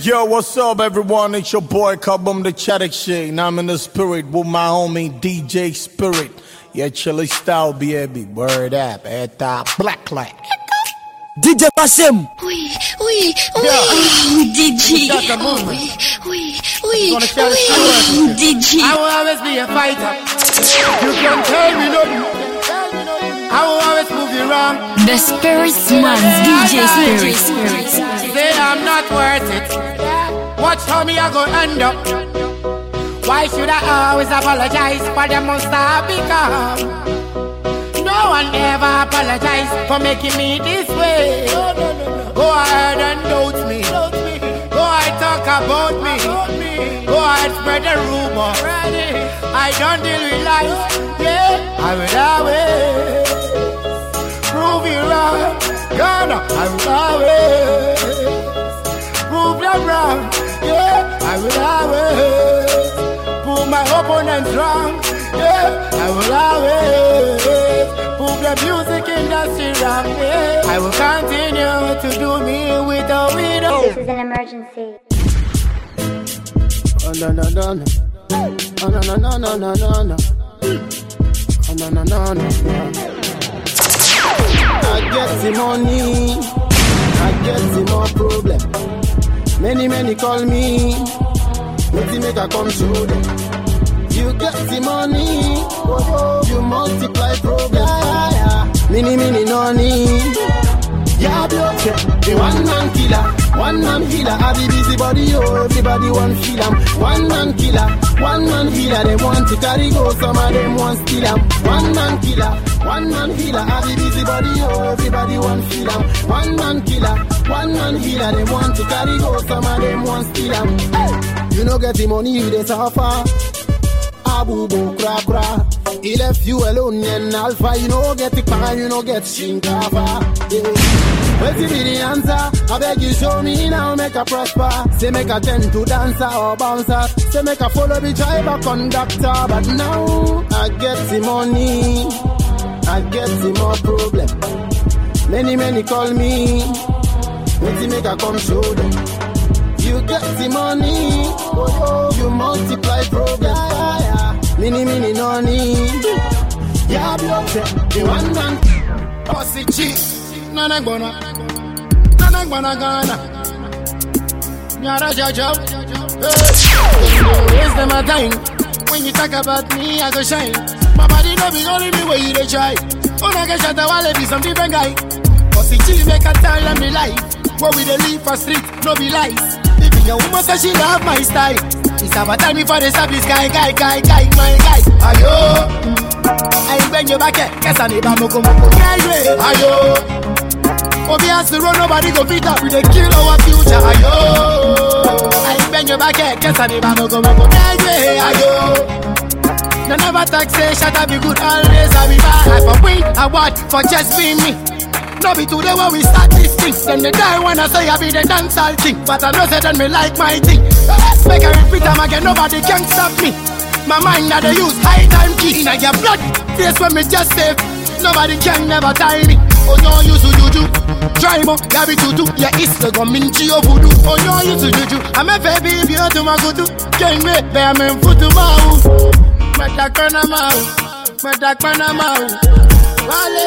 Yo, what's up, everyone? It's your boy Kabum the Chatic Shake. Now I'm in the spirit with my homie DJ Spirit. Yeah, chilly style, baby. Word up, at the black light. DJ Basim. Oui, oui, oui. Yeah. Oh, DJ. Shut the Oh, movement. oui, oui, oui. gonna share the oui. Oh, DJ. I will always be a fighter. You can tell me nothing. I will always move you wrong. The Spirit Man, DJ Spirit. Say I'm not worth it. Watch how me I go end up. Why should I always apologize for the monster I become? No one ever apologize for making me this way. Oh, go ahead and doubt me. Talk about me. Go ahead spread the rumor. I don't deal with lies. Yeah, I will always prove you wrong. Gonna, I will always prove them wrong. Yeah, I will always prove my opponents wrong. Yeah, I will always the music industry wrong. Yeah, I will continue to do me with a widow. This is an emergency. Oh no no no no. Oh no no no no no no no. Oh no no no no no. I get the money. I get the more problem. Many many call me. Wetin make I come show them. You get the money. You multiply problem. Mini mini noni. Yeah, block The one man killer, one man healer. I be busy body, oh, everybody want feel am. One man killer, one man healer. They want to carry go, some of them want steal am. One man killer, one man healer. I be busy body, oh, everybody want feel am. One man killer, one man healer. They want to carry go, some of them want steal am. Hey, you know get the money, you dey suffer. Abubu cra cra. He left you alone and alpha. You know get the pan, you know get shinkafa. Wait till the answer. I beg you show me now, make a prosper. Say make a tend to dancer or bouncer. Say make a follow the driver conductor. But now I get the money. I get the more problem. Many many call me. Wait make a come show them. You get the money, you multiply progress. Mini mini noni, yeah, block the one man. Pussy cheek, nana gonna, nana gonna gonna. Nyara jajab, waste them a time. When you talk about me, I go shine. My body no be only me where you dey try. Oh, when I get shot, I wanna be some different guy. Pussy cheek make a tell them the life. Where we dey live for street, no be lies. If your woman say she love my style, it's about time me for the service guy, guy, guy, guy, my guy. Ayo, I bend your back, eh. guess I need a moko moko. Ayo. Obi has to run, nobody go beat up, we dey kill our future. Ayo, I bend your back, eh. guess I need a moko moko. Ayo. No never talk say eh. shut up be good always I be bad I for win award for just being me No be today when we start this thing. Then they die when I say I be the dancehall king. But I know say then me like my thing. Make I repeat them again nobody can stop me. My mind that they use high time key Inna your blood. Face when me just save Nobody can never tie me. Oh no you to juju Try mo, ya be tutu Ya is the gominchi of voodoo. Oh no you to juju I'm a baby if you to my kutu Can't wait, bear me foot to mouth Metakana mau, metakana mau, wale,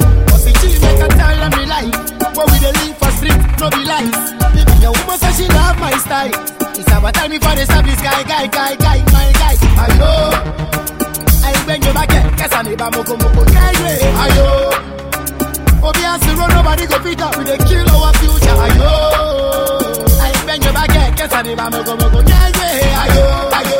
see she make a tall me like. But we the live for street, no be lies. Baby, your woman say she love my style. It's about time before they stop this guy, guy, guy, guy, my guy. Ayo, I bend your back, guess I'm a moko moko guy. Ayo, Obi and Zero, nobody go beat up. We the kill our future. Ayo, I bend your back, guess I'm a moko moko guy. Ayo, ayo.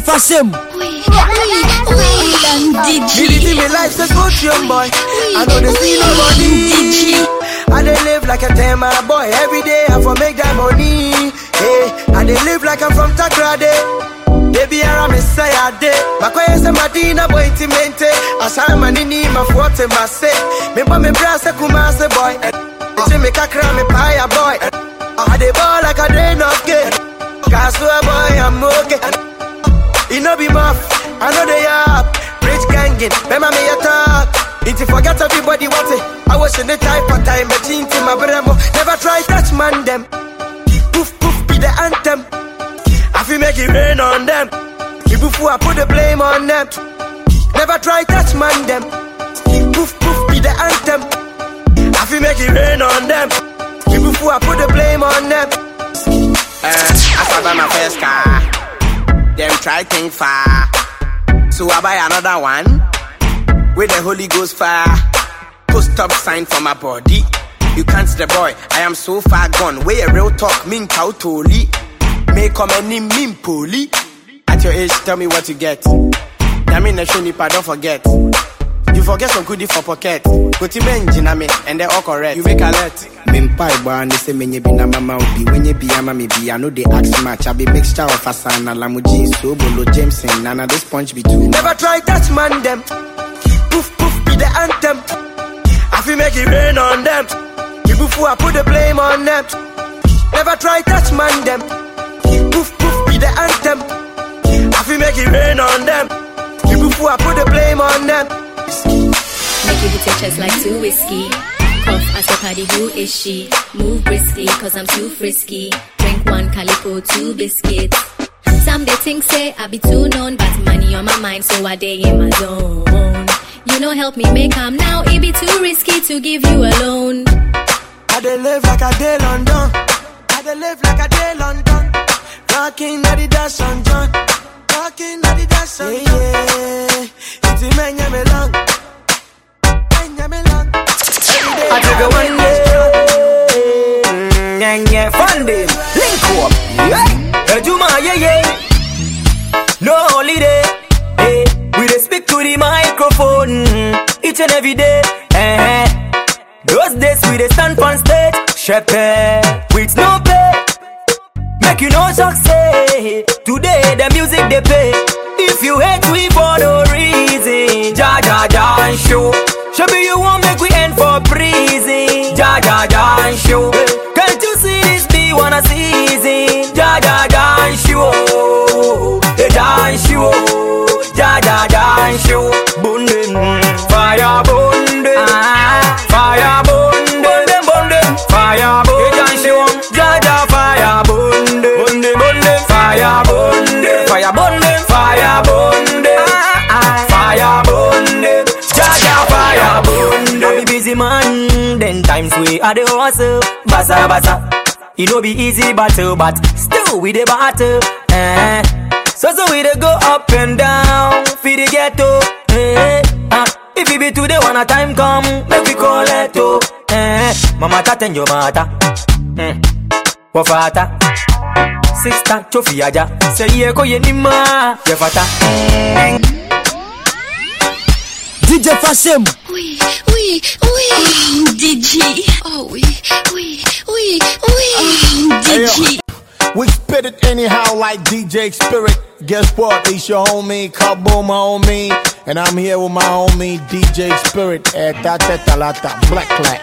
Fasem. Oui, oui, oui. Me life so good, young boy. I know they see nobody. I dey live like a tema boy. Every day I for make that money. Hey, I dey live like I'm from Takoradi. Baby, I'm a say I did. Makoye se madina boy intimente. Asama nini mafuote mase. Pa me brase kumase boy. Eche me kakra me paya boy. I dey ball like a drain of gate. Kasua boy, I'm okay. It no be muff, I know they up. Rich gangin', remember me a talk. If you forget everybody what it, I was in the type of time, teen to my bremo. Never try touch man them. Poof poof be the anthem. I feel make it rain on them. Keep before I put the blame on them. Never try touch man them. Poof poof be the anthem. I feel make it rain on them. Keep before I put the blame on them. Uh, I buy my first car, them try think far. So I buy another one with the Holy Ghost fire. Post stop sign for my body. You can't the boy, I am so far gone. Way a real talk, mean cow toli. Make come any mean poli. At your age, tell me what you get. That mean the nipa, don't forget. You forget some goodie for pocket. Go to Benjina me, and they all correct. You make alert. Mimpa iba and they say menye bi na mama ubi. When you be ama me be, I know they ask much. I be mixture of Asana, Lamuji, Sobolo, Jameson, Nana, this punch be too. Never try touch man them. Poof poof be the anthem. I feel make it rain on them. Kibufu I put the blame on them. Never try touch man them. Poof poof be the anthem. I feel make it rain on them. Kibufu I put the blame on them. Make you hit your chest like two whiskey. Cough as a party, who is she? Move briskly, cause I'm too frisky. Drink one calico, two biscuits. Some they think say I be too known, but money on my mind, so I day in my zone. You know, help me make am now. It be too risky to give you a loan. I dey live like I dey London. I dey live like I dey London. Rocking Adidas on John. Rocking Adidas on John. Yeah, yeah. It's a man, yeah, me long. I took it one day. Mm, yeah, yeah, fun day. Link up. Yeah. Ejuma, yeah, yeah. No holiday. Hey, we dey speak to the microphone mm, each and every day. Eh, Those days we dey stand on stage, shepe with no pay. Make you no shock today the music they pay. If you hate we for no reason, ja ja ja and show. Shabby you want make we end for prison, ja ja ja and show. Can't you see this be wanna season, ja ja ja and show. The dance show, ja ja ja and show. Bundin, fire bundin, fire bundin, bundin bundin, fire bundin. The dance show, ja ja fire bundin, bundin bundin, fire bundin, fire bundin, fire bundin, fire busy man, then times we are the hustle, basa basa. It no be easy battle, but still we the battle. Eh. So so we dey go up and down, feed the ghetto. Eh. Ah. If it be today, when a time come, make we call it oh. Eh. Mama tata nyo mata. Hmm. Wafata. Sister chofi aja. Say ye ko ye nima. Ye fata. DJ Fasem. Oui, oui, oui. Oh, DJ. Oh, oui, oui, oui, oui. Oh, DJ. We spit it anyhow like DJ Spirit. Guess what? It's your homie, Kaboom, my homie. And I'm here with my homie, DJ Spirit. Ta, ta, ta, la, ta, black clap.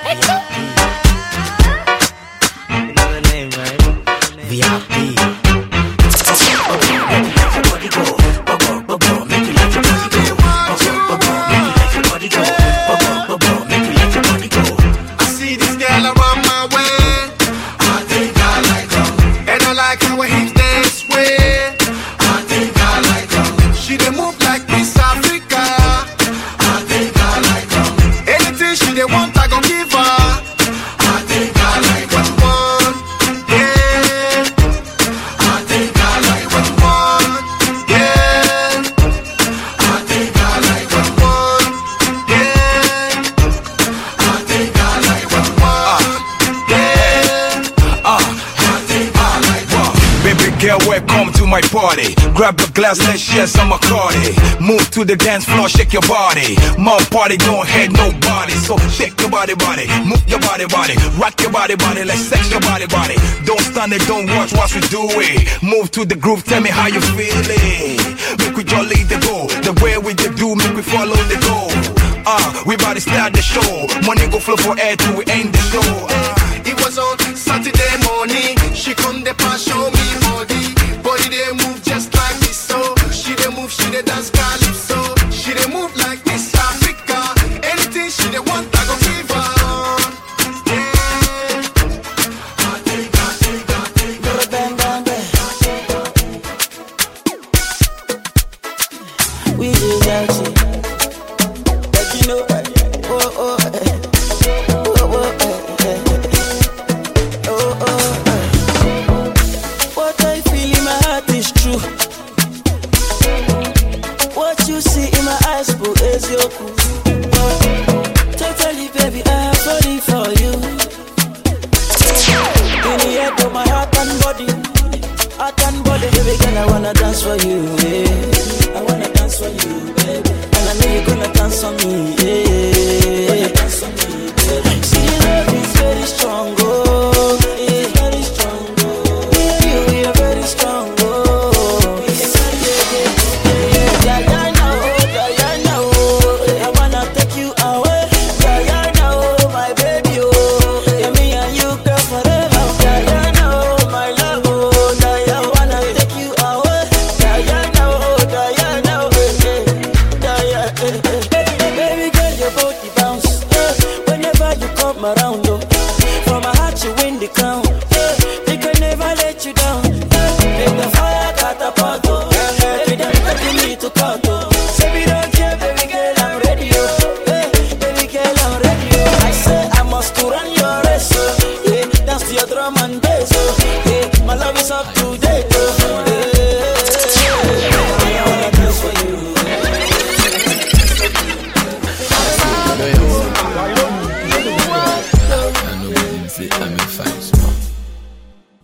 VIP. Grab a glass, let's share some Bacardi. Move to the dance floor, shake your body. My party don't hurt nobody, so shake your body, body. Move your body, body. Rock your body, body. Let's sex your body, body. Don't stand there, don't watch what we do it. Move to the groove, tell me how you feeling. Make we jolly the go. The way we the do, make we follow the goal. Uh, we about to start the show. Money go flow for air till we end the show. Uh, It was on Saturday morning. She come the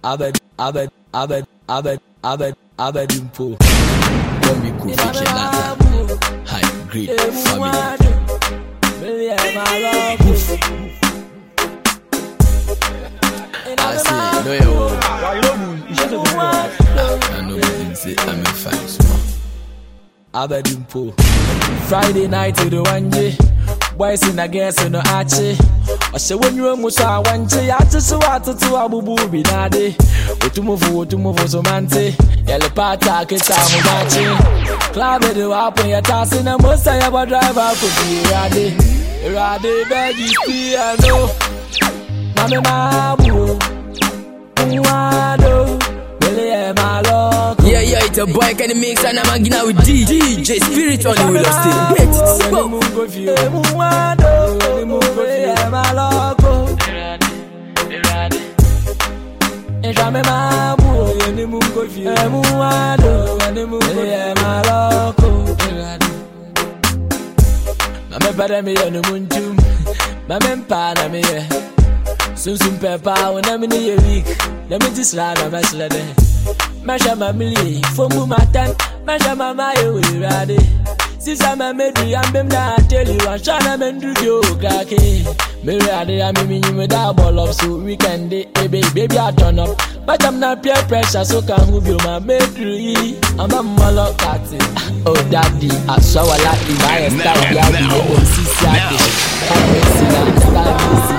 Abed, Abed, Abed, Abed, Abed, Abed Impo. When we it High grade family. I say, no, yo. I know what say, I'm a fine small. Abed Impo. Friday night to the one day. Boys in a guess in the archie. ɔhyɛ w'anwura mu so a wɔnkye yɛakye so atoto abubu bi nade otumufo otumufo so mante. Yɛle paata aketa ho bakye klabe de wɔapo yɛtase na mosa yɛbɔ drive akɔfi awurade awurade bɛgye stiano na me maabuo nwado mele yɛ malɔko Yeah, yeah, it's a boy can mix and I'm out with DJ Spirit on the wheel of steel. Wait, it's go. Ìjàmẹ́ máa bù òye ní mú kó fi ẹ̀mú wá dò ní mú kó fi ẹ̀ máa lọ́kọ̀. Mame pɛdɛ mi yɛ no mu ntum, mame mpa na mi yɛ. Sunsun pɛ paa wo na mi ni yɛ weak, na mi ti sira na srɛ dɛ. Mɛhwɛ ma mili, fomu ma tɛn, mɛhwɛ ma ma yɛ wɔ ewurade. Sisa ma medri ambem na ateli wansha na mendru yo kake. Mere ade ya mimi nyime da ball up so weekend day, eh baby baby I turn up. But I'm not peer pressure so can who be my medru yi. I'm a molo kati. Oh daddy, I saw a lot in my style. Yeah, we go sisi ate. I'm missing that style,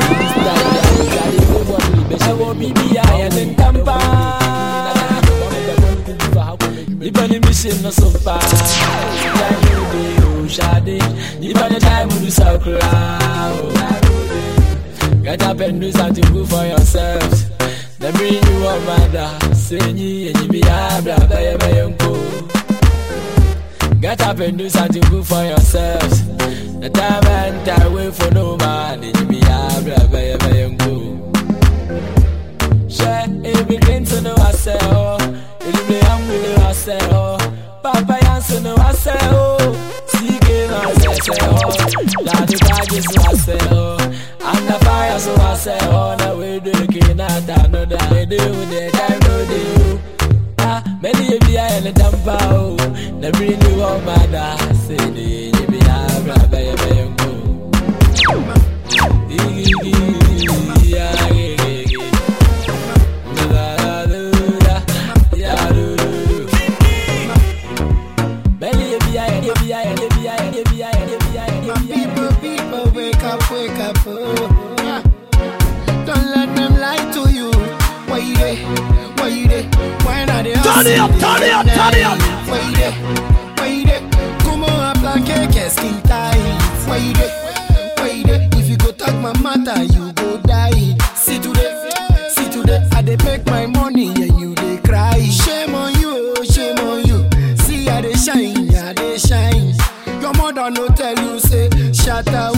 Mission no so far. Shade, nipa ni time do sakura. Get up and do something good for bring you up, mother. Say you be abra, baby, baby, Get up and do something good for yourselves. The time and time wait for no oh. man, you be abra, baby, baby, Share everything to know I oh. Be I'm with I say, oh. Papa Yanson, I say, oh. See, game, I say, oh. Daddy, bag is I say, oh. I'm the fire, so I say, oh, no, we do it, not another, they do, they time, no, they. Ah, Many of you are in the oh. The bring you on my da. Say, the you be a brother, you be Turn it up, turn it up, turn it up. There? Why you there? Come on, blanket, get skin tight. There? Why you there? If you go talk my matter, you go die. See today, see today, I dey make my money and you dey cry. Shame on you, shame on you. See I dey shine, I dey shine. Your mother no tell you say, shatta wale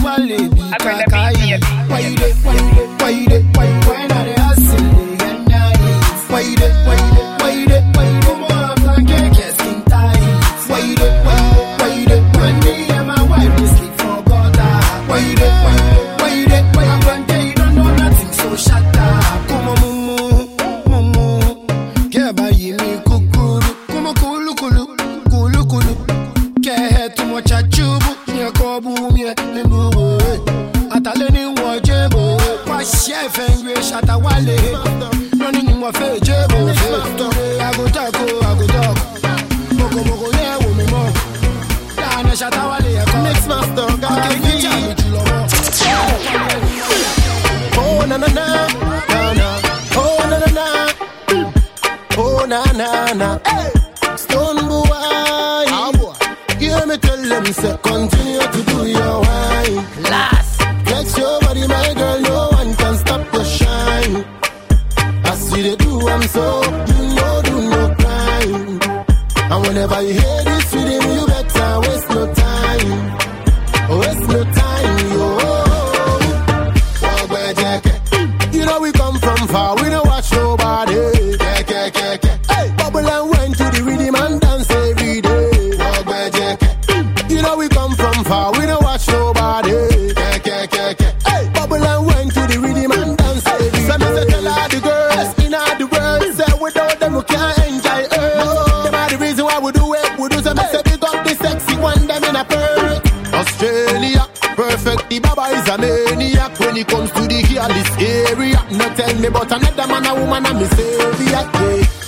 about another man, a woman, and me savior. Yeah.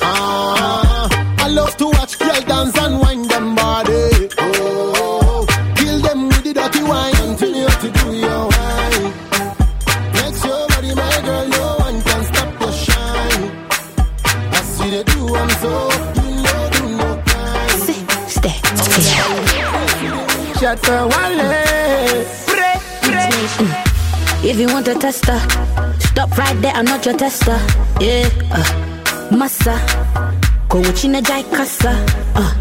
Ah, I love to watch girl dance and wind them body. Oh, kill them with the dirty wine. Continue to do your wine. Make sure body, my girl, no one can stop your shine. I see they do, I'm so you know, do no crime. Shut the wale. If you want a tester, there, I'm not your tester. Yeah, uh, massa. Go chine jai kasa. Uh,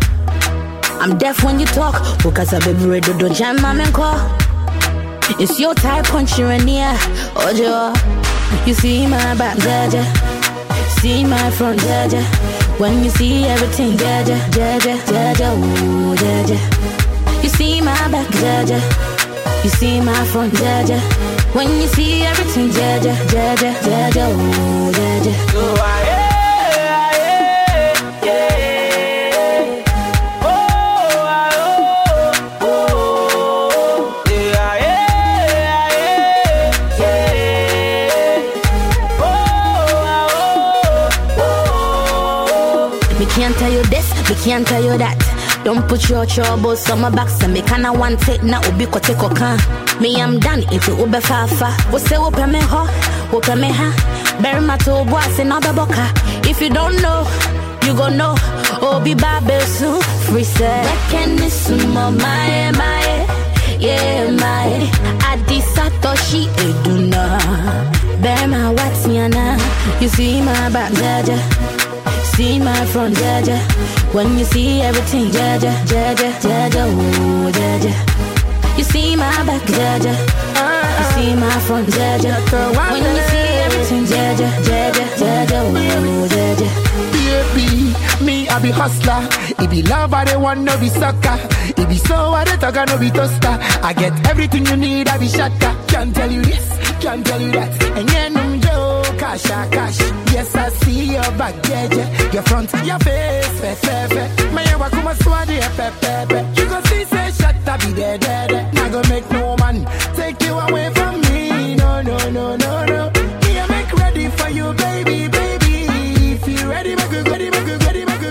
I'm deaf when you talk. Because I baby ready to jam man call. It's your type, punch you in air. Ojo, you see my back, jaja. See my front, jaja. When you see everything, jaja, jaja, jaja, ooh, jaja. You see my back, jaja. You see my front, jaja. When you see everything, jaja, jaja, jaja, ooh, jaja. Me can't tell you this, me can't tell you that. Don't put your troubles on my back, so me kinda want take na ubi ko take. Me I'm done if you ube fafa. Wo say wo pe me ho, wo pe me ha. Bury my toe boy, say no boka. If you don't know, you gon' know. Obi Babel soon, free set. Reckon this sumo my my. Yeah, my Adi Satoshi Eduna. Bear my what's. You see my back, jaja. See my front, jaja. When you see everything, jaja, jaja, jaja, ooh, jaja. You see my back, jaja. You see my front, jaja. When you see everything, jaja, jaja, jaja, ooh, jaja. Baby, me I be hustler. It be love, I don't want no be sucker. It be so I don't talk, I no be toaster. I get everything you need, I be shatter. Can't tell you this, can't tell you that. And yeah, no cash, ah, cash. Yes, I see your back, yeah, yeah. Your front, your face, fe, fe, fe. My yawa kuma swadi, pe. You go see, say, shut up, be there, there, there. Not gonna make no man take you away from me. No, no, no, no, no. Yeah, make ready for you, baby, baby. If you ready, make ready, make make make make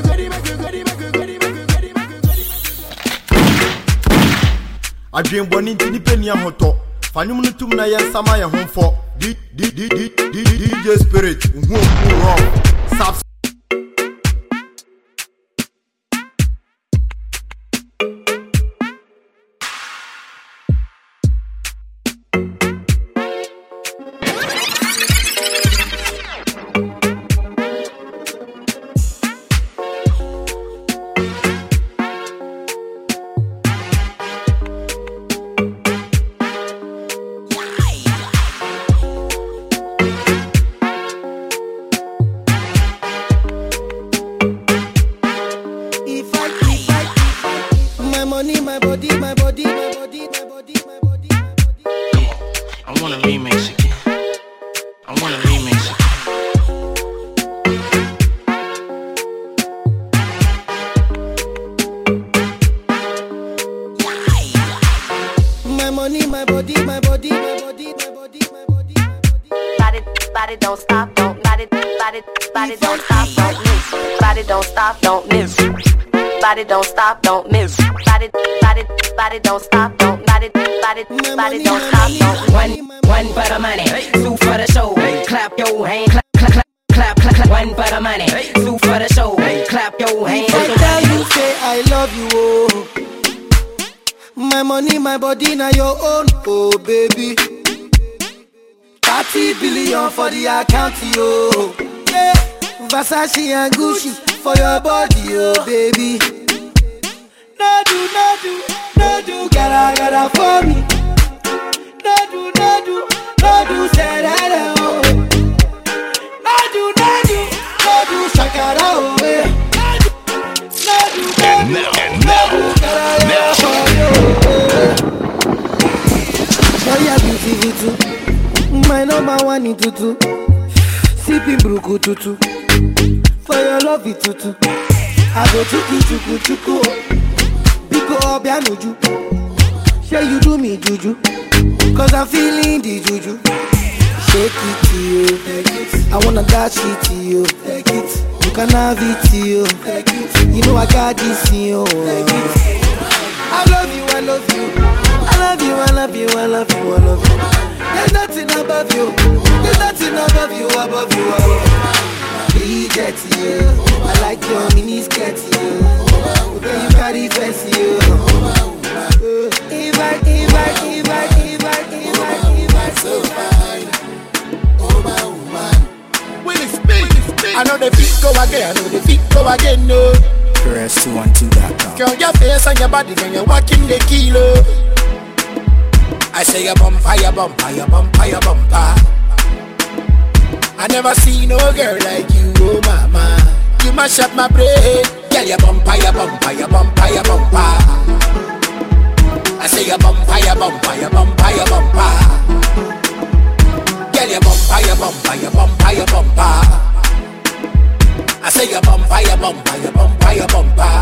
make make ni ahotɔ fa nwom no tum na yɛnsama yɛ ho dj spirit nhu oku My money, my body, my body, my body, my body, my body. Body, body don't stop, don't body, body, body don't stop, don't miss. Body don't stop, don't miss. Body don't stop, don't miss. Body, body, body don't stop, don't body, body, body don't stop, don't. One, one for the money, two for the show. Clap your hand, clap, clap, clap, clap, clap, clap. One for the money, two for the show. Clap your hand. If I tell you, say I love you, oh. My money, my body, now your own, oh baby. 30 billion for the account, yo. Yeah. Versace and Gucci for your body, oh baby. No do, no do, no gotta, gotta for me. No do, no do, no do, say that, oh. No do, no shakara, oh, eh. No do, no do, no gotta, gotta Oh, yeah, beautiful too. My number one in tutu. Sipping bruku tutu. For your love it tutu. I go chuku chuku chuku. Biko obianuju. Say you do me juju. Cause I'm feeling the juju. Shake it to you. I wanna dash it to you. Take it. You can have it to you. Take it. You know I got this in you. I love I love you. I love you, I love you, I love you, I love you. There's nothing above you. There's nothing above you, above you, above you. Reject you. I like your mini skirt, you. You carry fancy, you. If I, if I, if I, if I, if I, if I, so speak. I know the feet go again, I know the feet go again, no. Press212.com. Girl, your face and your body when you're walking the kilo. I say your bumper, your bumper, your bumper, your bumper. I never see no girl like you, oh mama. You mash up my brain. Girl, your bumper, your bumper, your bumper, your bumper. I say your bumper, your bumper, your bumper, your bumper. Girl, your bumper, your bumper, your bumper, your bumper. I say your bumper, your bumper, your bumper, your bumper.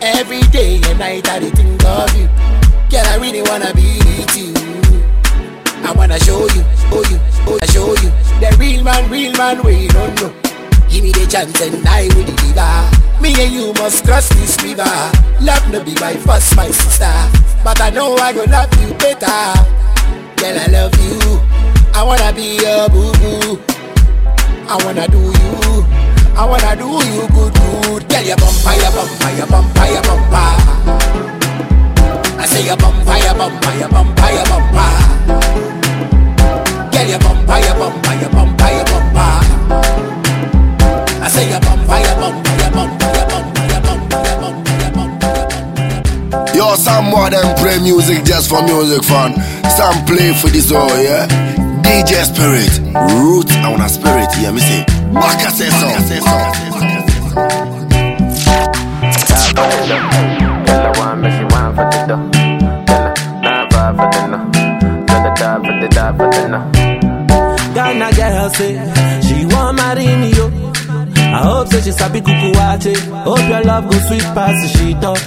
Every day and night I think of you. Girl, I really wanna be with you. I wanna show you, show you, show, show you. The real man, real man, we don't know. Give me the chance and I will deliver. Me and you must cross this river. Love no be my first, my sister. But I know I gonna love you better. Girl, I love you. I wanna be your boo boo. I wanna do you. I wanna do you good, good. Girl, your bumper, your bumper, your bumper, your bumper. I say your bumper, your bumper, your bumper, your bumper. Girl, your bumper, your bumper, your bumper, your bumper. I say your bumper, your bumper, your bumper, your bumper, your bumper, your bumper, your bumper. Yo, some more than play music just for music fun. Some play for this all, yeah? DJ Spirit, Roots, I wanna spirit, yeah, me say. Baka say so. Ghana girl say she want marry me, yo. I hope so she sabi kuku wache. Hope your love go sweet past the sheet up.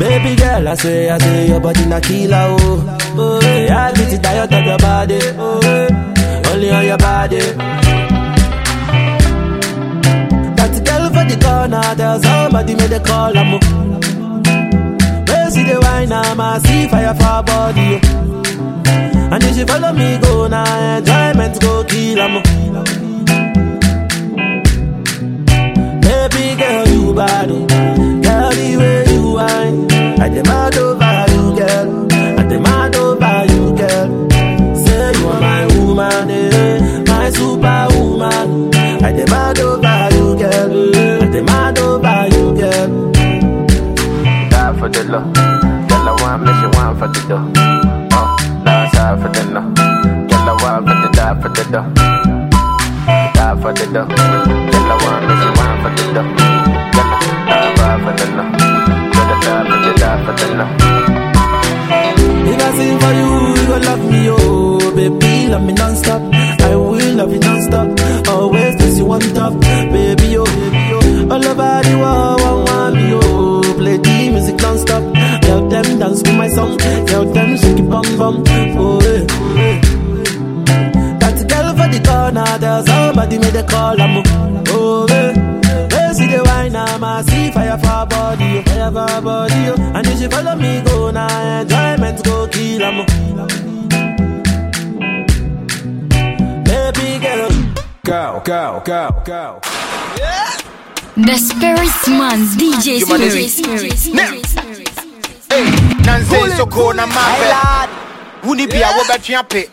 Baby girl, I say, I say, your body na killer, oh. Oh, yeah, I get it tired of your body, oh. Only on your body. That girl for the corner, tell somebody make the call, I'm Where see the wine, I'm a see fire for her body, oh. And if she follow me, go now, enjoyment go kill, I'm Baby girl, you bad, oh. I demand over you, girl I demand over you, girl Say you are my woman, eh My superwoman I demand over you, girl I demand over you, girl Die for the love. Girl, I want me, she want for the dough. Uh, die for the no. Girl, I want for the die for the dough. Die for the dough. Girl, I want me, she want for the dough. Girl, I die for the no. The the no. If I sing for you, you gon' love me, oh Baby, love me non-stop. I will love you non-stop. Always place you on top. Baby, oh, baby, oh. All over the world, one want me, oh. Play the music non-stop. Tell them dance to my song. Tell them shake it bum bum. Oh, eh, oh, eh. That girl for the corner. Tell somebody make the call, I'm oh, eh the I'm a see fire for body, fire for body. And if she follow me, go now, enjoyment go kill, I'm Baby girl, Go, go, go, go. The Spirit Man's DJ Spirit. nanse soko na mapɛ woni bia wobɛtwe ape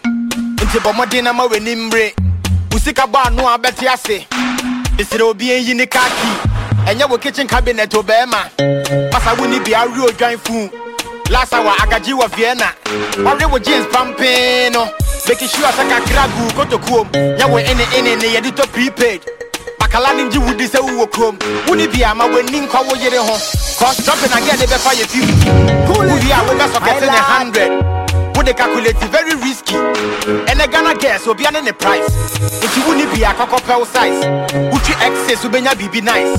nti bɔ mmɔden na ma w'ani mmere wo sika bɔ ano a bɛte ase mesrɛ obi ɛnyi ne kaki ɛnyɛ wo kitchen cabinet o bɛɛma masa woni bia wowe odwan fu. Lasa wa agagye wɔ vienna. Ɔwe wo jeans pampee no. Making sure sɛ kakra gu kotokuom nyɛ wo ene ene ne yɛde tɔ prepaid. Bakala ne ngye wodi sɛ wowɔ kurom wone bia ma w'ani nkɔ wo yere ho. Cause shopping agɛ de bɛfa yɛ 50 wowie a wobɛsɔkɛte ne 100 wode calculate very risky. Ɛnɛ ghana gas obia ne ne price. Nti wone bia kɔkɔpɛ wo size wotwi excess wobɛnya biribi nice?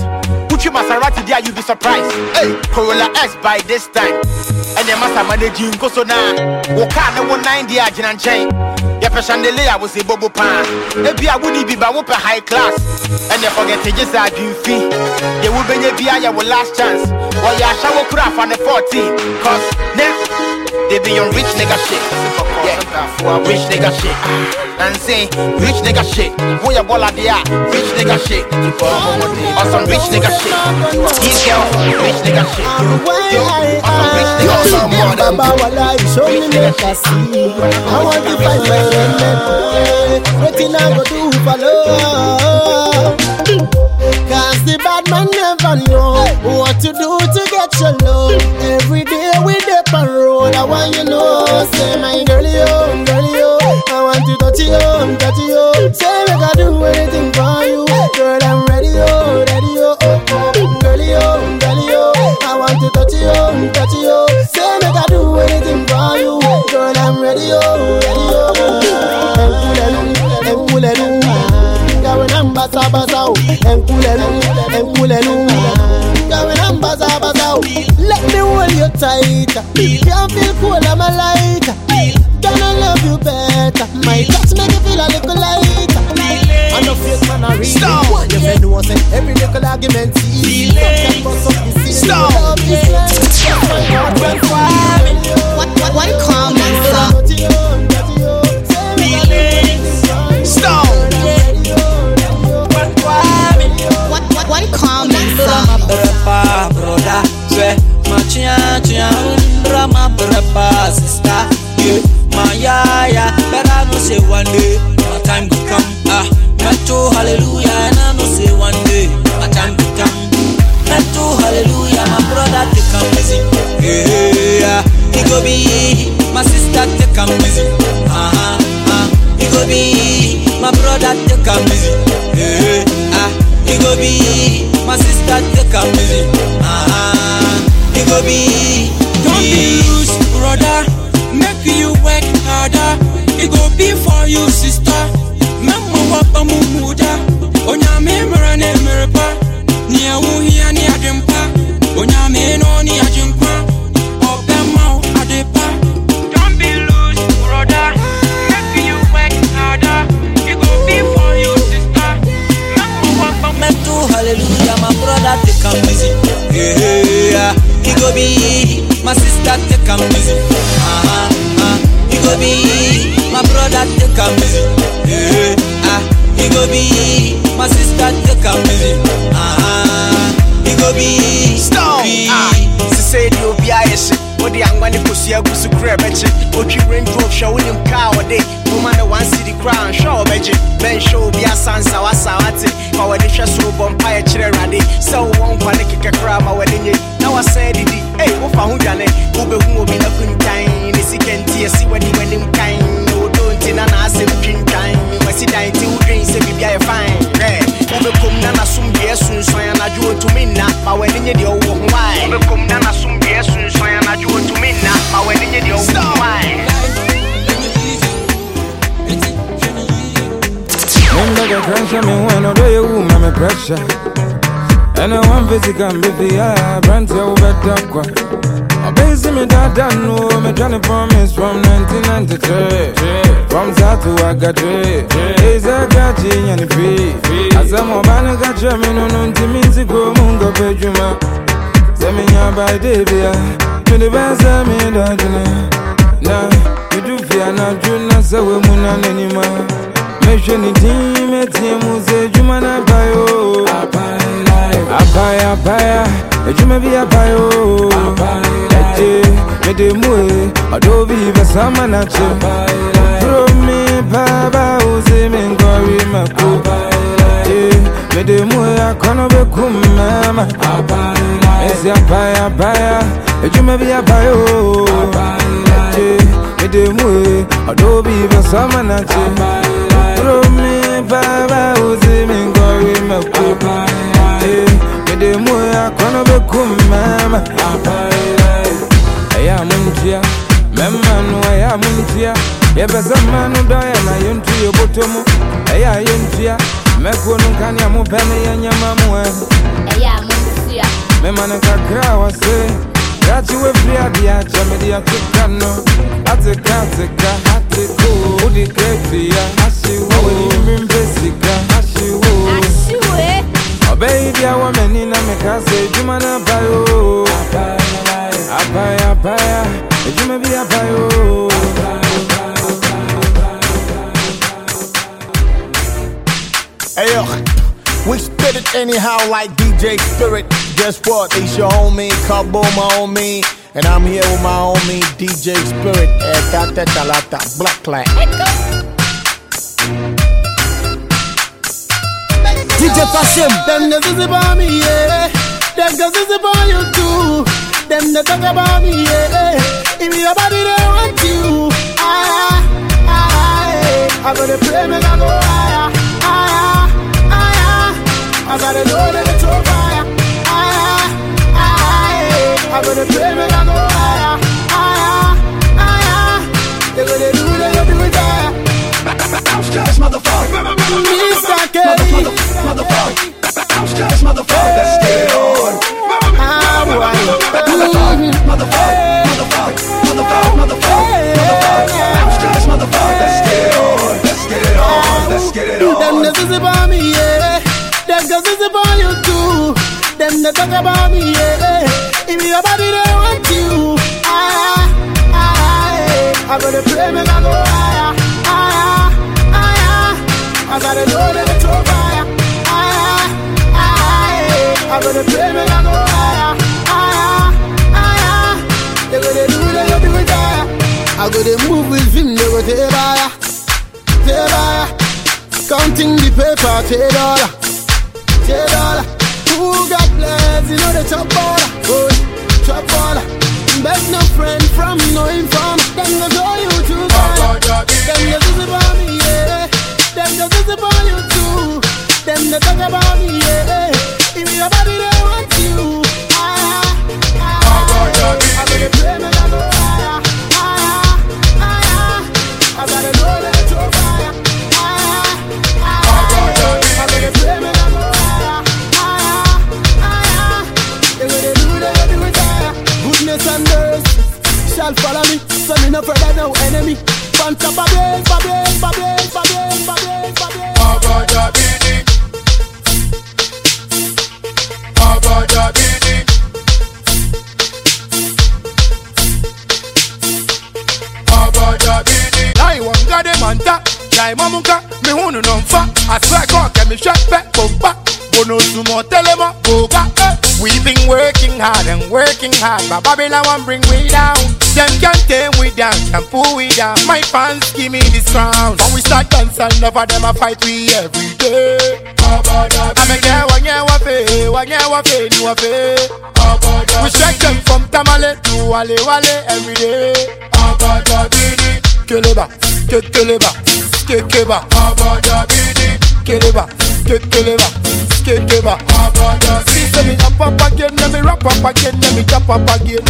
Wotwi maserati de a you be surprised hey, corolla x by this time. Ɛneɛ masa managyi nko so naa wo car ne wo nan deɛ a gyina nkyɛn yɛpɛ chandelier a wo se bobo paa ebia wone bi ba wopɛ high class. Ɛneɛ forget gye sɛ adwemfi deɛ wobɛnya bia yɛ wo last chance. Wɔyɛ ahyɛ wo kora afa ne 14 cause ne they be on rich nigga shit. Yeah. Rich nigga shit? And say rich nigga shit. Wo yɛ bɔla deɛ a rich nigga shit. Or some rich nigga shit. These girls rich nigga shit. Yo or some rich nigga shit. Me make I want to find my remedy Wetin I go do for love Cause the bad man never know What to do to get your love. Every day we dip and roll. I want you know Say my girlie oh, girlie oh I want to touch you, touch you. Say make I do anything for you. Girl I'm ready oh, ready oh. Hold you tight Can't feel cold, I'm a lighter. Gonna love you better? My touch make you feel a little lighter. I know fake man a real. Stop. You may know say every little argument see Sometimes bust up the scene Stop. Love is like What, what, what call go be My sister, take am easy Uh-huh, uh He go be My brother, take am easy Yeah, ah He go be My sister, take am easy Uh-huh He go be Don't be loose, brother. Make you work harder. It go be for you, sister. brother take you go be my brother take am easy. Yeah, ah, go be my sister take am easy. Ah, ah go be. Wode angwa ne kosua gu so kora bɛkye wotwi range rof hwɛ wonim kaa wɔde woma ne one city koraa nhwɛ a wɔbɛgye bɛnhwɛ obi asansa wasa wate ma wɔde hwɛ soro bɔ mpaeɛ kyerɛ awurade sɛ wowɔ nkwa ne kekɛ koraa ma wɔde nye. Na wasɛe didi ei wofa ho dwane wobɛhu obi na kuntan ne sika nti ɛsi w'ani w'anim kan na nti na naasɛm twintwan wasi dan nti wodwen sɛ biribia yɛ fine wobɛkom na nasomdua sunsuan anadwo wɔtumi nna ma w'ani nye deɛ wowɔ ho ae wobɛkom na nasomdua sunsuan anadwo wɔtumi nna ma w'ani nye deɛ wowɔ ho ae Nenda the pressure me when I do you woman me pressure. And I want physical baby yeah brand you better kwa My base me that done no me tryna promise from 1993 From South to Agadre Is a gachi and free As I'm a man got you me no no ntiminzi go mungo pejuma Say me ya by day bia Me the best me dodging Na me do fear na juna sa we muna nenima mehwɛ ne din mɛteɛ mu sɛ adwuma no abae o abae abae a adwuma bi abae o. Agye mede mu e ɔdɔ bi bɛsa ma nakye bro me baaba wo se menkɔre mako mede mu e akɔnɔ bɛkum mama ɛsi abae abae a adwuma bi abae o. Agye mede mu e ɔdɔ bi bɛsa ma nakye Throw me baba uzi mingori mekupa Mede muya kono beku yɛpɛ manu daya no dɔ na yɛntu yɛ bɔtɔ mu ɛyɛ a yɛntua mɛkuo no nka nea mopɛ ne yɛnyɛma kakra wɔ se dakye wafiri adeɛ akyɛ mede ateka no ateka ateko wode kratia ahyewo wɔdeyimimpɛ sika ahyewo ɔbɛyi bia m'ani na meka sɛ adwuma no abae o abae abae bi abae Hey yo, we spit it anyhow like DJ Spirit. Guess what? It's your homie, Cabo, my homie. And I'm here with my homie, DJ Spirit. Eh, tata talata, black light. DJ Fashion. Them the zizi about me, yeah. Them the zizi about you too. Them the talk about me, yeah. If your body they want you, ah, ah, ah, I'm gonna pray me I go higher. I gotta know that it's on fire, ah, ah, ah, higher, higher. I'm gonna pray me I go higher, higher, higher. They gonna do, they gonna do it higher. motherfucker. Mr. Kelly. Motherfucker. Bounce motherfucker. Let's get it on. Ah, boy. Motherfucker. Motherfucker. Motherfucker. Motherfucker. Motherfucker. Bounce motherfucker. Let's get it on. Let's get it on. Let's get it on. Them the zizi about me, yeah. The zizi about you too. Them the talk about me, yeah. If your body they want you, ah, ah. I'm gonna pray me I go higher, higher, higher. I gotta know that it's fire, higher. eh. I'm gonna pray me I go higher, higher, higher. They gonna do, they gonna do it. I go they move with him, they go take fire, take fire. Counting the paper, take dollar, take dollar. Who got plans? You know the chop baller, oh, chop baller. Beg no friend from no inform. Them go show you to buy. Them the visit about me, yeah. Them the visit about you too. Them the talk about me, yeah. If your body they want you, ah, ah, ah. I better pray me I go Goodness and mercy shall follow me, so me no further no enemy. On top of it. I swear God, can me shut back, bomba. Bono sumo telema, boga. eh. We've been working hard and working hard, but Babylon won't bring we down. Them can't tame we down, can pull we down. My fans give me this crown. When we start dancing, never them a fight we every day. I'm a girl, one year wafe, one year wafe, ni wafe. We strike them from Tamale to Wale Wale every day. Keleba, ke keleba, ke keba. Keleba, ke keleba, ke keba. See, say me up up again, let me rap up again, let me jump up again.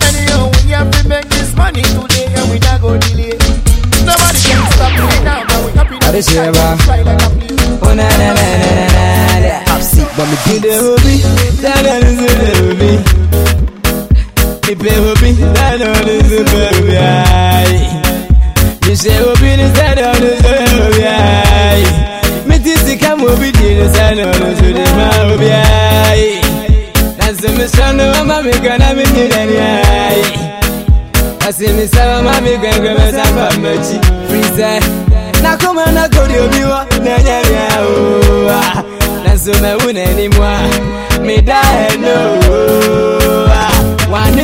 Anyhow, we have to make this money today, and we not go delay. Nobody can stop me now, but we happy now. Adeseba. Fly like a plane. Oh na na na na na na na. Top seat, but me beat the hobby. That on is the hobby. Me play hobby. That on is the hobby. Me say hobby is that on is the hobby. aye. Me hobby is that on is the aye. That's the mission of my mama. Gonna be need any. aye. Asi mi sawa mami gwengwe mesamba mechi Freeze Na kuma na kodi obiwa Na nyami ya uwa Na sume une ni mwa Mi da e no One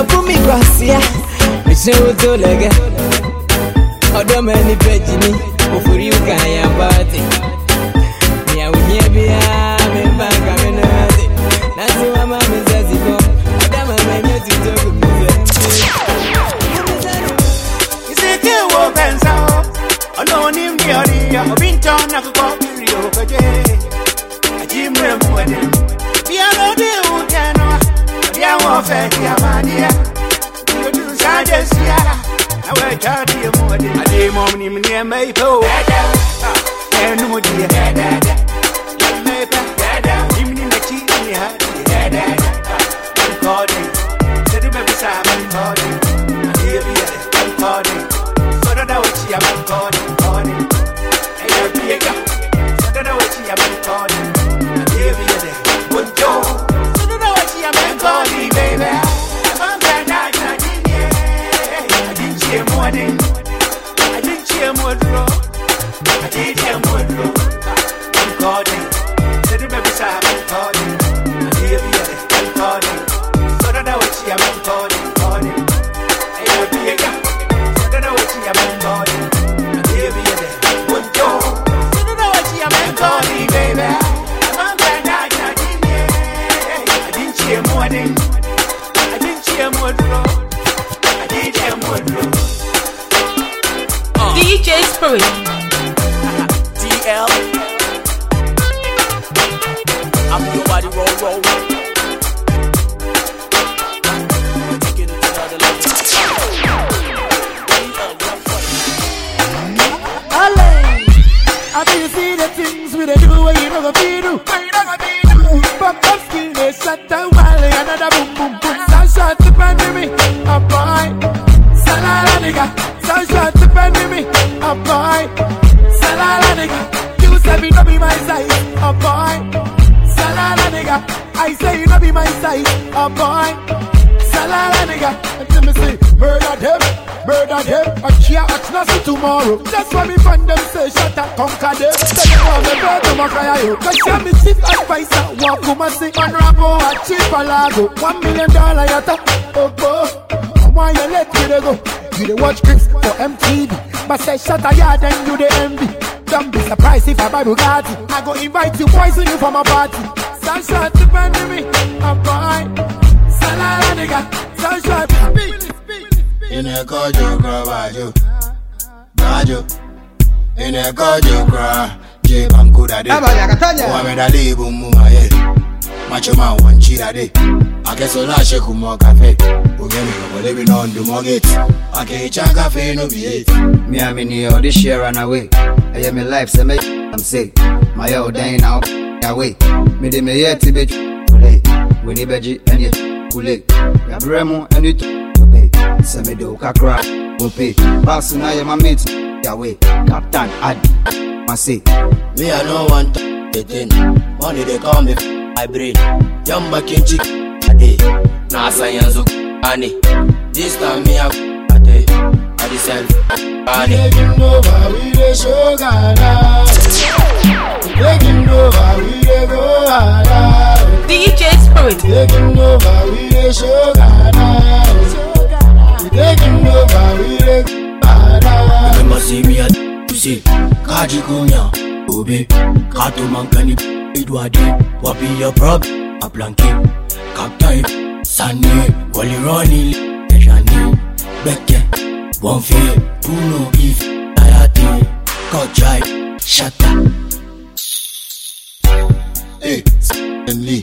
ọ̀bùn mi kọ̀ sí ẹ́ ẹ̀sìn ó tó lẹ́gẹ́ ọ̀dọ́ mẹ́ni bẹ́ẹ̀ jì ní òfurufú kàyà bá ti. Tomorrow. That's why me find them say shut up, conquer them. Tell them all me better my cry you. Cause you me chief advisor, walk come and sing rap oh a cheap alago. One million dollar yata, oh go. And why you let me go? You dey watch Chris for MTV, but say shut a yard and you dey envy. Don't be surprised if I buy Bugatti. I go invite you, poison you for my party. Sunshine depend on me, a boy. Salala nigga, sunshine beat. Ine kojo kra bajo Bajo Ine kojo kra Je bankuda de Aba, yakatanya. Wa me dali bumu aye Macho man wanchira de Akesola sheku mo cafe. Ugemi no living on the mortgage. Akecha cafe no be it. Me and me near all this shit run away. I am life, so make I'm sick. My old day now, away. Me de me yet to be kule. We need beji and yet kule. Ya bremo and it obey. So me do kakra, ope. Pass na ya my mate, Yahweh. Captain Adi, I say. Me I no want the thing. Money they call me my brain. Yamba kinchi ade. Na sayanzu ane. This time me I ade. Ade self ane. Taking over, we dey show Ghana. Taking over, we dey go harder. DJ Spirit. Taking over, we dey show Ghana. Taking over, we dey go harder. Remember see me at you say, Kaji Kunya, Obe, Kato Mankani, Idwadi, what be your problem? A blanket, Captain, Sunny, Wally Ronnie, Ejani, Bekke, One Fear, Puno, If, Ayati, Kojai, Shatta. Hey, Stanley,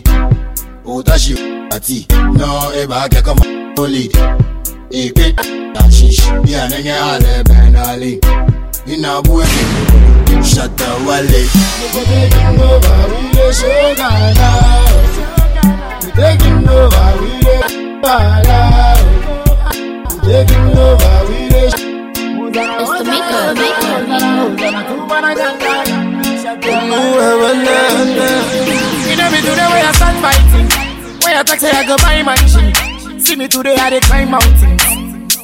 Otashi, Ati, no, Eba, Kakama, Olid, Eke, Tashish, Yananga, Ale, Benali, Inabu, Shatta, Wale. Taking over, we dey show Ghana. We taking over, we dey Ghana. We taking over, we dey. It's the You know me today where I stand fighting. Where I talk say I go buy my shit. See me today I dey climb mountains.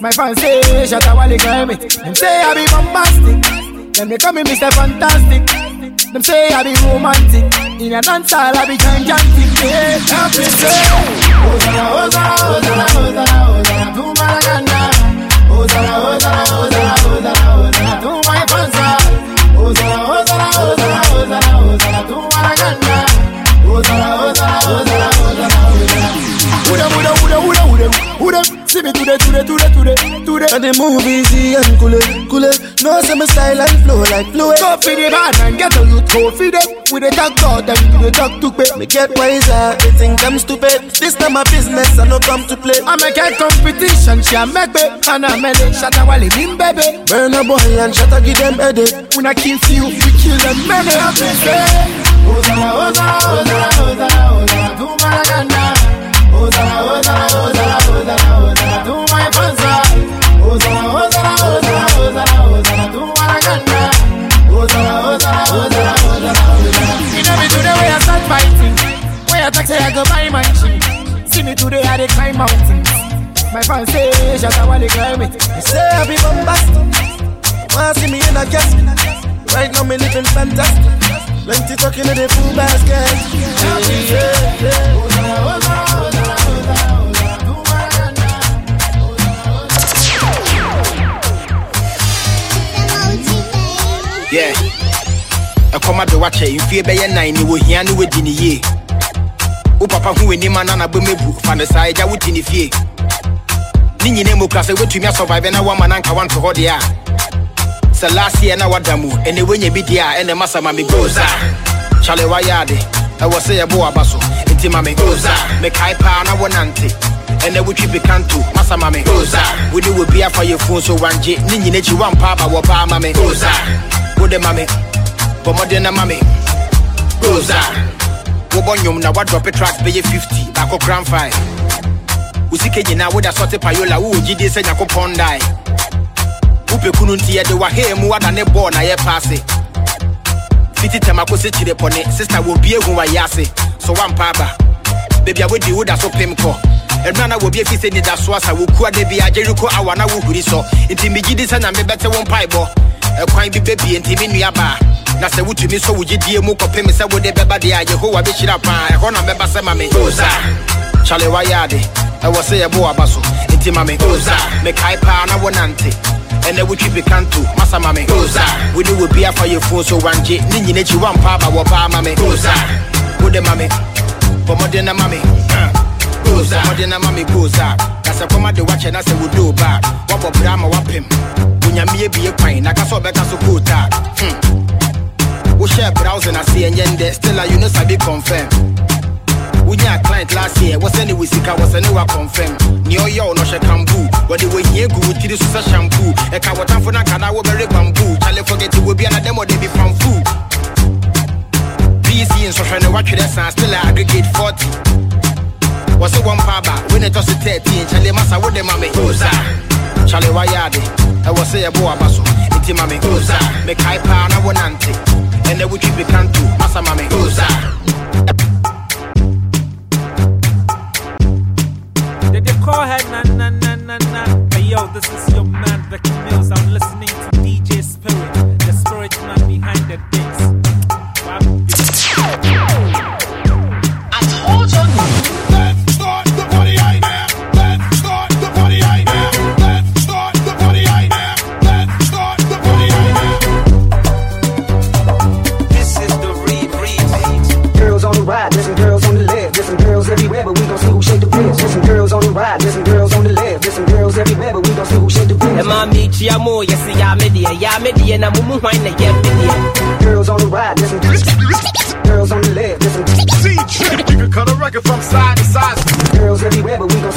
My fans say shut up while they climb it. Them say I be bombastic. Them they call me Mr. Fantastic. Them say I be romantic. In a dance hall I be gigantic. Yeah, help me say. Hosanna, Hosanna, Hosanna, Hosanna, Hosanna to Maragana. Hosanna, Hosanna, Hosanna, Hosanna, Hosanna to my fans. Hosanna, Hosanna, Hosanna, Hosanna, Hosanna to Maragana. Hosanna, Hosanna, Hosanna, Hosanna, Hosanna. Uda, uda, uda, uda, uda, uda. See me today, today, today, today, today. And the move easy and cool, cool. No, say my style and flow like fluid. Go feed the man and get a youth, go feed them. We dey talk God and we dey talk to pay. Me get wiser, they think I'm stupid. This time my business, I no come to play. I make a competition, she a make me. And I make it, shut while it in baby. Burn a boy and shut up, give them headache. When I kill you, we kill them many. I say, Hosanna, Hosanna, Hosanna, Hosanna, See me today I dey climb mountains. My fans say shut up while they climb it. They say I be bombastic. Wanna see me in a casket? Right now me living fantastic. Plenty talking in the food basket. Yeah, yeah, yeah. Yeah. ɛkɔma de wakyɛ mfie bɛyɛ nan ne wɔhia ne wadi ne yie wo papa ho w'anim ana na bɛmɛbu fa ne saa agya woti ne fie. Ne nyina mu kora sɛ woatumi asɔvive na woama na anka wanto hɔ deɛ a. Sɛ year na wada mu ɛnɛ woanya bi deɛ a ɛnɛ masa ma me gosa kyale wayɛ ade ɛwɔ sɛ yɛbo waba so. Nti ma me gosa mekae paa na wonante ɛnɛ wotwi pikanto masa ma me gosa wode wɔ bi afa yɛfuo so wangye ne nyina akyi wampa aba wɔ paa ma me gosa wode ma me bɔ mmɔden na ma me gosa wobɔ nnwom na woadrɔpe tracks bɛyɛ 50 baakɔ kran 5 wo sika nyinaa wode asɔte payola wowɔ gyidie sɛ nyankopɔn dae wopɛku no nti yɛde wahee mu wada ne bɔɔ na yɛpa ase fiti tɛm akɔsɛ kyire pɔne sista wɔbie hu wayɛ ase so woampa aba baabi a wodi woda so pem kɔ ɛnura na wɔbi afi sɛ nida so asa wɔkua da bi agyeriko awa na wohuri sɔ nti megye di sɛ na mebɛte wo mpaebɔ ɛkwan bi bɛbie nti me nua baa na sɛ wotumi sɔ wo gyidie mu kɔpem sɛ wode bɛba deɛ a yehowa bɛhyira paa ɛhɔ na mɛba sɛ ma me. Osa kyale wayɛ ade ɛwɔ sɛ yɛbo waba so. Nti ma me. Osa mekae paa na wonante. Ɛnɛ wotwi pikanto masa ma me. Osa wode wɔ bi afa yɛfuo so wangye ne nyina akyi wampa aba wɔ paa ma me. Osa wode ma me. Bɔ mmɔden na ma me. Goza mɔden na ma me goza kasɛ kɔma de wakyɛ na sɛ wodoo baa wabɔ bra ma wapem onyame ebie kwan na kasa ɔbɛka so cool tag hmm. wohyɛ browse I seɛ nyɛ ndɛ still a you no sabi confirm. Wonya client last year. Wɔsɛ ne wo sika wɔsɛ ne wa confirm. Ni ɔyɛ wo no What the way wɔhia go? wo tiri so sɛ shampoo. Ɛka wɔtamfo no anka na wobɛre bambu kyale fɔgɛti wɔ bia na dɛm ɔde bi pamfu bc nsɔhwɛ ne woatwerɛ saa still aggregate 40 was it one paba? When it was 13, Charlie Massa with the mommy. Goza. Charlie Wayadi. I was say a boa basso. Iti mami. Goza. Me kai pa na wonante. And the witchy be cantu. Massa mami. Goza. Did you call her na na na na na? Hey yo, this is your man Becky Mills. I'm listening to DJ Spirit, the spirit man behind the day. right, there's some girls on the left, there's some girls everywhere, but we don't see who shake the best. And my meet ya more, yes, see, I'm media, yeah, media, and Girls on the right, there's some girls on the left, there's some. See, trip, you can cut a record from side to side. Girls everywhere, but we don't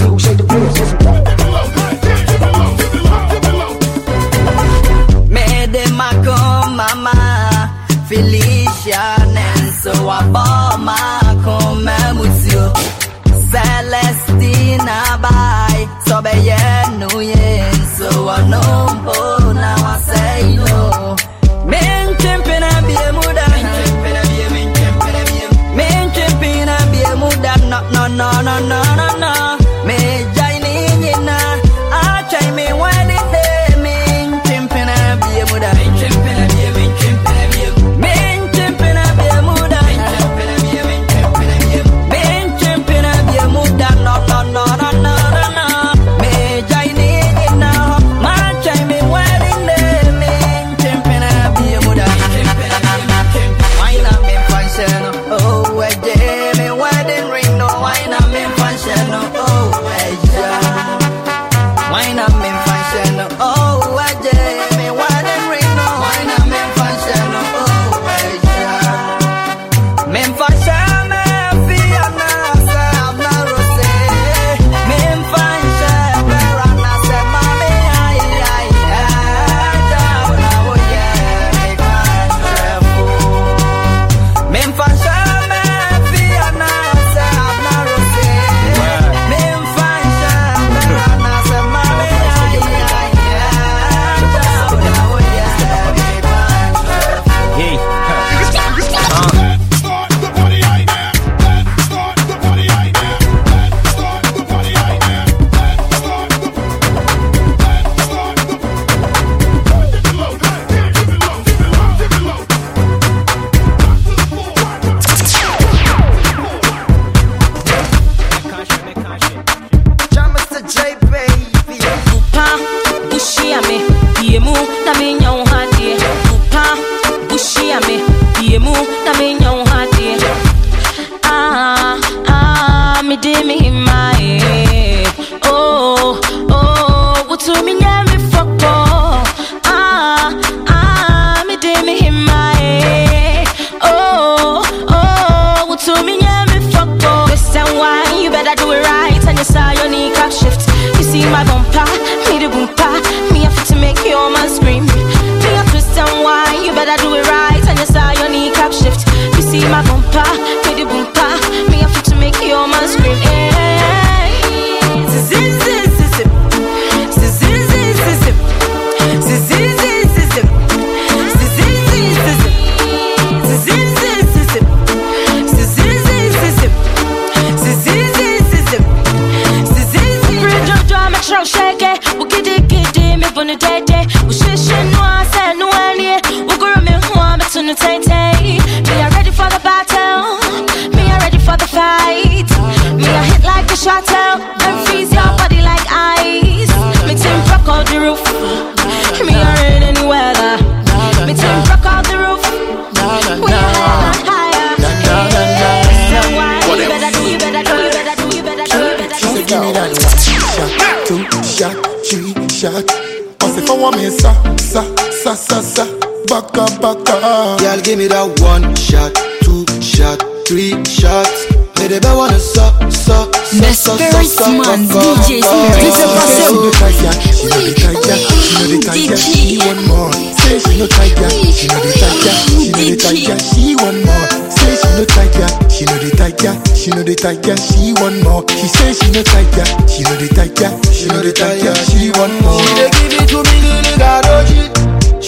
baka baka. Girl, give me that one shot, two shot, three shots. Mais des wanna suck, suck, suck, suck, suck, suck, man, DJ Spirit. She no dey tight, yeah. She no dey tight, yeah. She no dey tight, yeah. She want more. Say she no tight, yeah. She know the tight, yeah. She know the tight, yeah. She want more. Say she no tight, yeah. She no dey tight. She no dey tight. She want more. She say she no tight, yeah. She no dey tight, yeah. She no dey tight, yeah. She want more. She give it to me, little girl, oh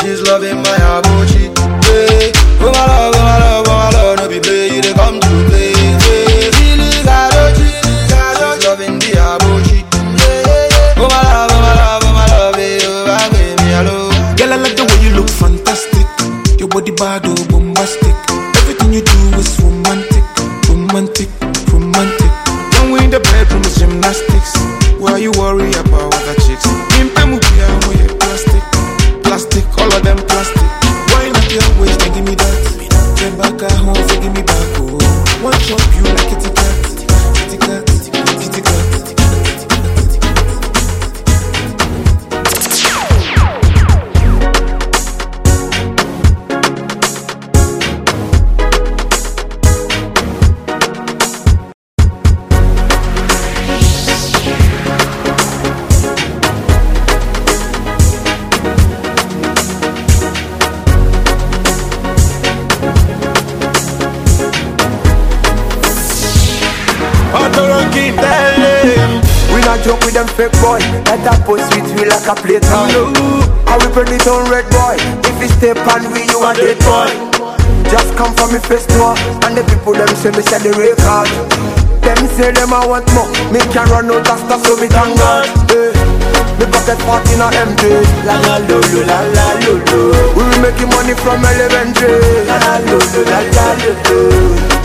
She's loving my abochi. Hey, oh my love, oh my love, oh my love, no be play, you dey come to play. Loving the oh my love, oh my love, oh my love, oh. Girl, I like the way you look fantastic. Your body bad, oh, bombastic. Everything you do is romantic, romantic. That post sweet we like a playtime I will burn it on red boy. If you step on we you a dead boy. Just come from me face door And the people them say me say the record. Them say them I want more. Me can run out of stuff so me thank God eh. Me pocket party in a empty La la lo lo la la lo lo We will making money from elementary. La la lo lo la la lo lo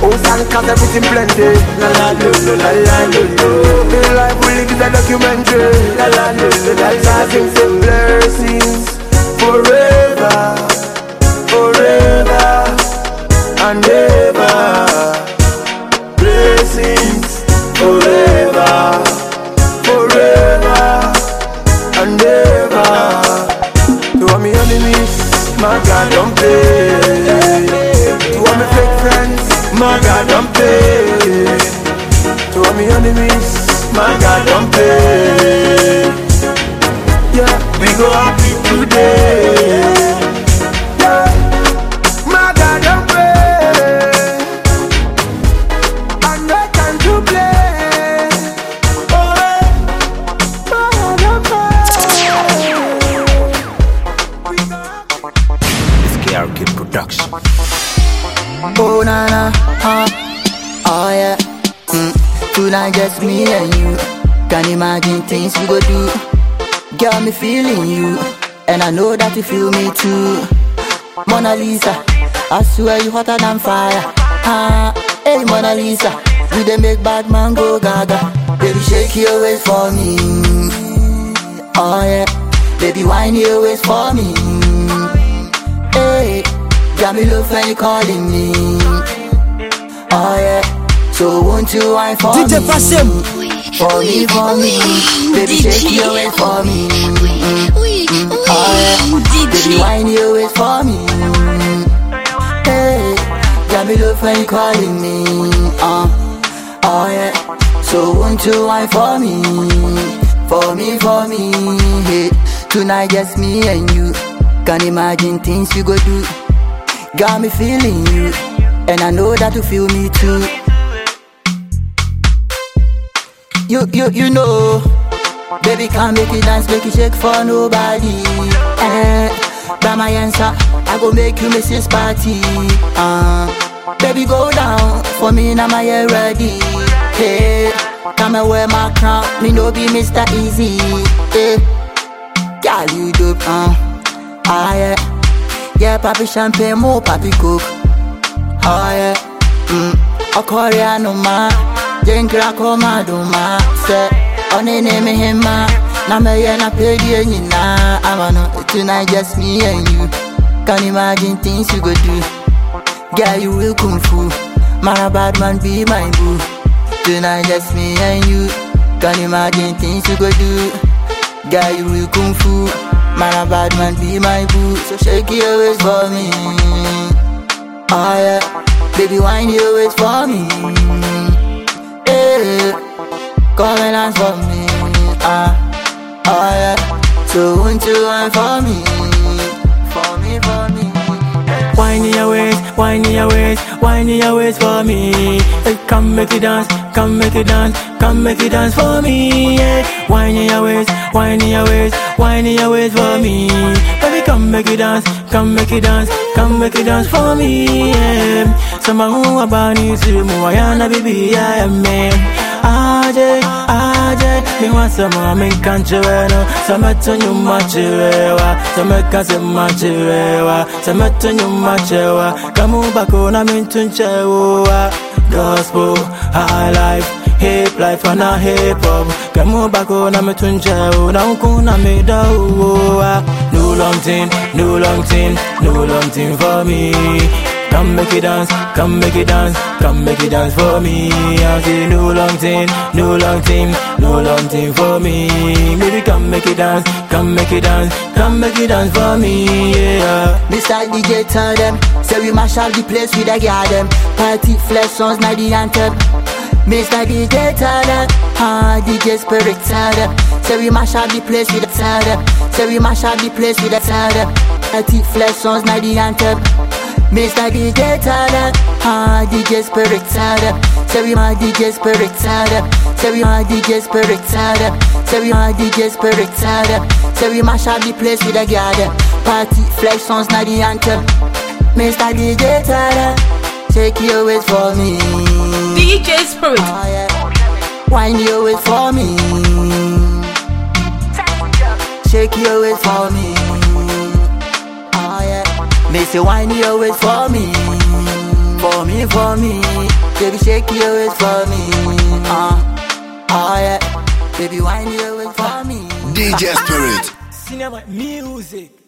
House and cars everything plenty. La la lo lo la la lo lo The life we live is a documentary. La la lo lo la la Sing say blessings Forever Forever And ever. Blessings Forever Yeah, we go happy Just me and you. Can imagine things we go do. Girl, me feeling you, and I know that you feel me too. Mona Lisa, I swear you hotter than fire. Ah, hey Mona Lisa, you dey make bad man go gaga. Baby, shake your waist for me. Oh yeah, baby, whine your waist for me. Hey, got me love when you calling me. Oh yeah, so won't you whine for DJ me? Pashem. For me, for me, baby, shake your waist for me. Mm, mm, oh yeah, baby, whine your waist for me. Hey, got me love when you calling me. Uh, oh yeah, so won't you whine for me? For me, for me. Hey, tonight just me and you. Can't imagine things you go do. Got me feeling you, and I know that you feel me too. You, you, you know, baby can't make it dance, make it shake for nobody. Eh, by my answer, I go make you miss this party. Uh, baby go down for me, now my hair ready. Hey, come and wear my crown, me no be Mr. Easy. Hey, girl you dope, uh, ah yeah, yeah, papi champagne, more papi coke. Oh yeah, mm, a Korean man, jinkra koma duma, se, onene me hima, na me ye na pedi nyina, amano, tonight just me and you, can imagine things you go do, girl you will kung fu, a bad man be my boo, tonight just me and you, can imagine things you go do, girl you will kung fu, a bad man be my boo, so shake your waist for me. Oh yeah, baby, wind your waist for me. Come and for me, ah, oh yeah. So won't you me, Wine your waist, wine your waist, wine your waist for me. Hey, come make it dance, come make it dance, come make it dance for me. Yeah. Wine your waist, wine your waist, wine your waist for me. Baby, come make it dance, come make it dance, come make it dance for me. Yeah. Sama who about you to mo ayana baby I am man. Aje, aje, me me much, some can say much, some to you much, come on back on, I'm in Gospel, high life, hip life, and a hip hop. Come on back on, I'm in now kuna me da No long thing, no long thing, no long thing for me. Come make it dance, come make it dance, come make it dance for me. I say no long thing, no long thing, no long thing for me. Baby, come make it dance, come make it dance, come make it dance for me. Yeah. Mr. DJ tell them, say we mash up the place with a garden. Party flesh songs, not the anthem. Mr. DJ tell them, ah, DJ Spirit tell them, say we mash up the place with a tell them, say we mash up the place with a tell them. Party flesh songs, not the anthem. Mr. DJ tell them, ah, DJ Spirit tell them, say we my DJ Spirit tell them, say we my DJ Spirit tell them, say we my DJ Spirit tell them, say we mash up the place with a garden. Party flesh songs, not the anthem. Mr. DJ tell them, shake your waist for me. DJ Spirit. Oh, yeah. Wind your waist for me. Shake your waist for me. Yeah. Me say wind your waist for me. For me, for me. Baby shake your waist for me. Uh, oh yeah. Baby wind your waist for me. DJ Spirit. Cinema music.